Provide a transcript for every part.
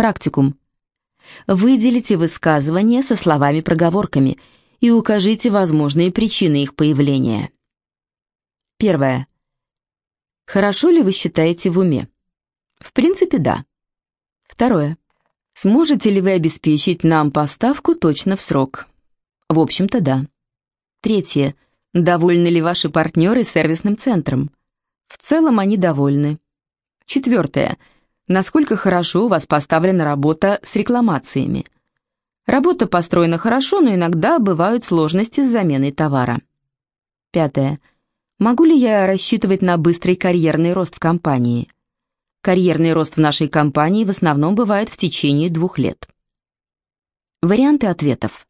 Практикум. Выделите высказывания со словами-проговорками и укажите возможные причины их появления. Первое. Хорошо ли вы считаете в уме? В принципе, да. Второе. Сможете ли вы обеспечить нам поставку точно в срок? В общем-то, да. Третье. Довольны ли ваши партнеры сервисным центром? В целом они довольны. Четвертое. Насколько хорошо у вас поставлена работа с рекламациями? Работа построена хорошо, но иногда бывают сложности с заменой товара. Пятое. Могу ли я рассчитывать на быстрый карьерный рост в компании? Карьерный рост в нашей компании в основном бывает в течение двух лет. Варианты ответов.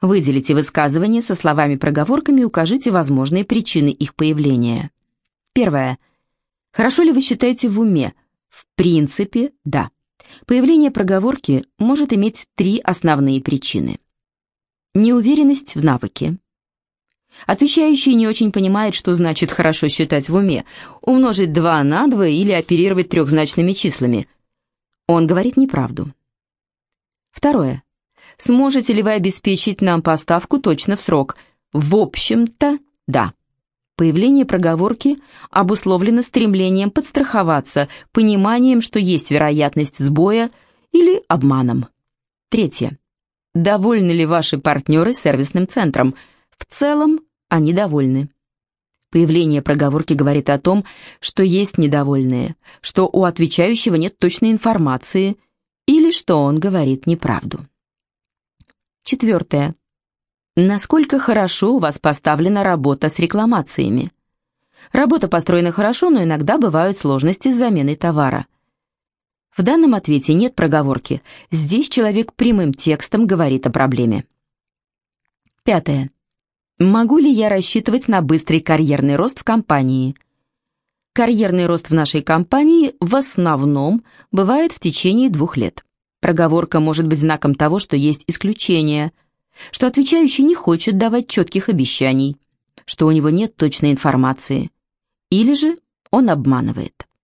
Выделите высказывания со словами-проговорками и укажите возможные причины их появления. Первое. Хорошо ли вы считаете в уме? Принципе, да. Появление проговорки может иметь три основные причины. Неуверенность в навыке. Отвечающий не очень понимает, что значит «хорошо считать в уме», умножить 2 на 2 или оперировать трехзначными числами. Он говорит неправду. Второе. Сможете ли вы обеспечить нам поставку точно в срок? В общем-то, да. Появление проговорки обусловлено стремлением подстраховаться, пониманием, что есть вероятность сбоя или обманом. Третье. Довольны ли ваши партнеры сервисным центром? В целом, они довольны. Появление проговорки говорит о том, что есть недовольные, что у отвечающего нет точной информации или что он говорит неправду. Четвертое. Насколько хорошо у вас поставлена работа с рекламациями? Работа построена хорошо, но иногда бывают сложности с заменой товара. В данном ответе нет проговорки. Здесь человек прямым текстом говорит о проблеме. Пятое. Могу ли я рассчитывать на быстрый карьерный рост в компании? Карьерный рост в нашей компании в основном бывает в течение двух лет. Проговорка может быть знаком того, что есть исключения – что отвечающий не хочет давать четких обещаний, что у него нет точной информации, или же он обманывает.